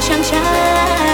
想家。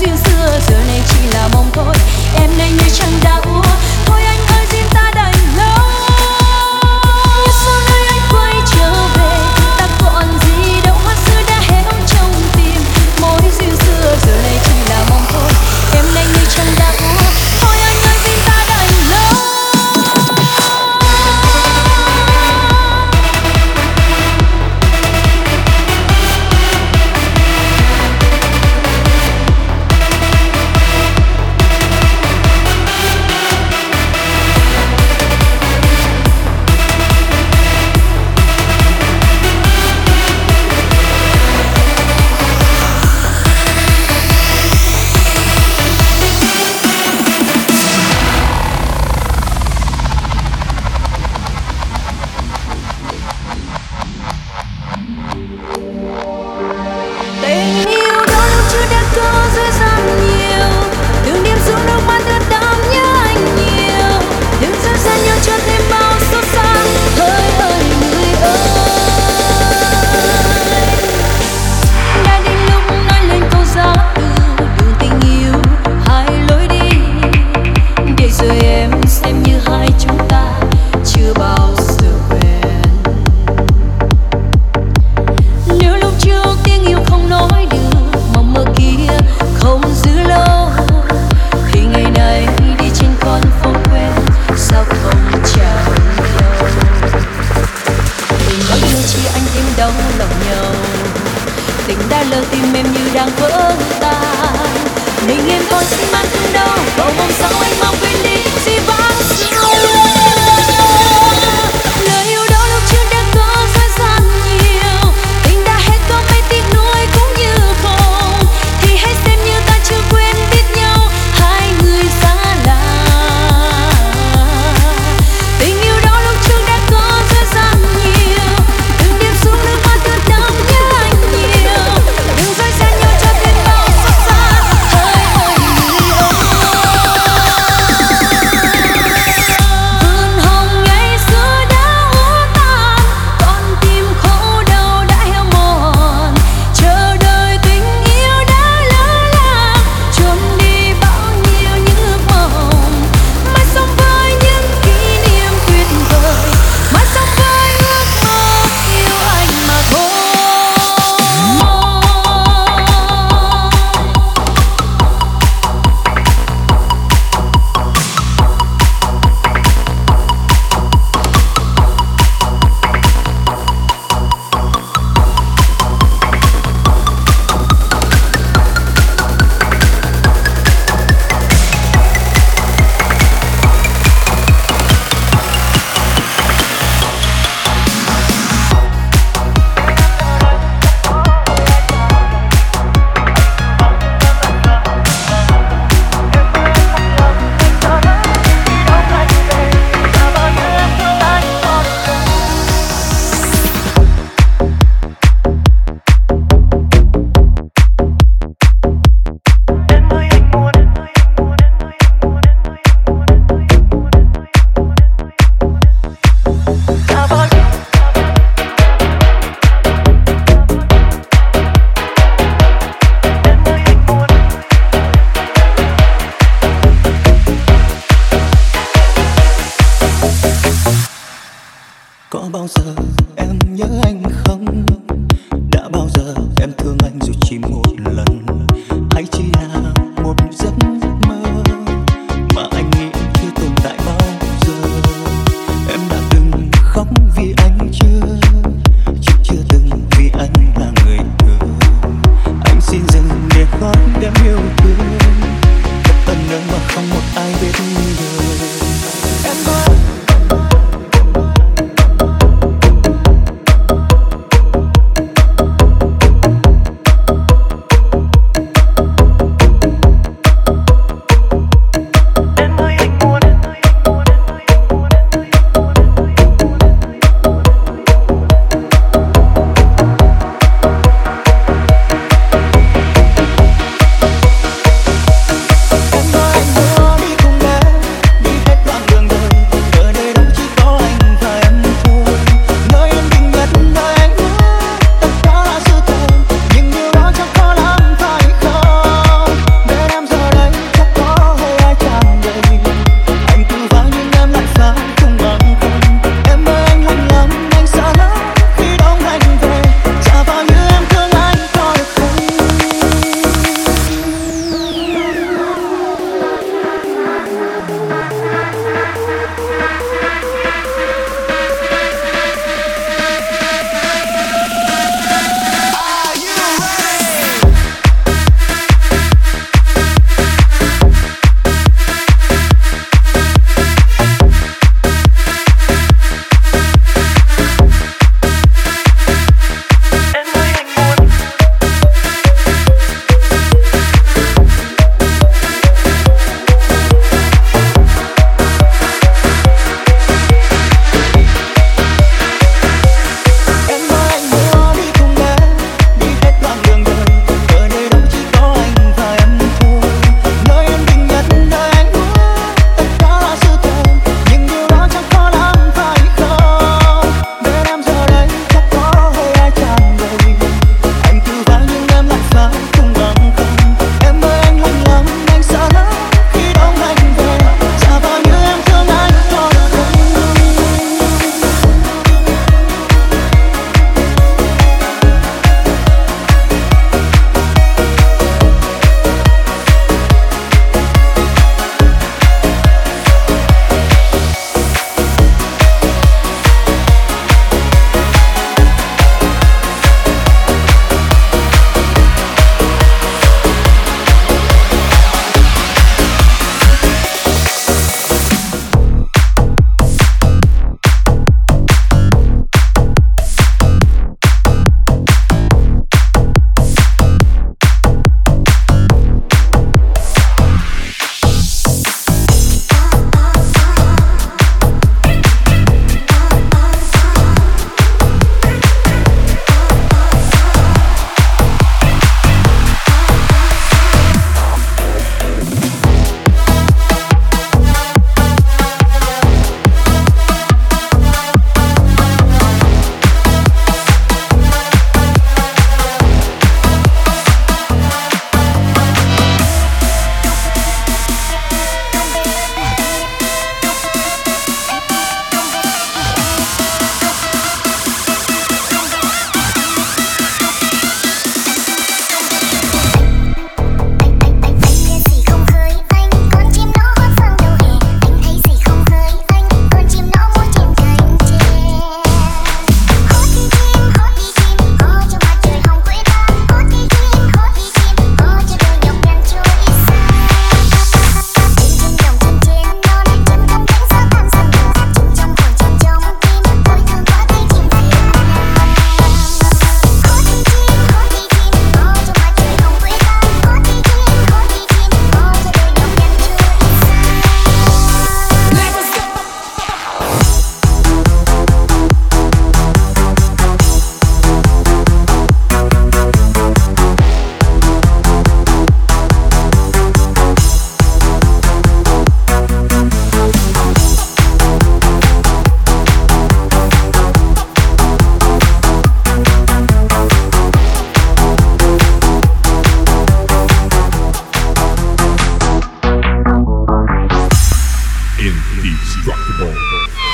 xuyên xưa giờ này chỉ là mong thôi. Em nay như chẳng What's in my indestructible.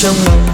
相逢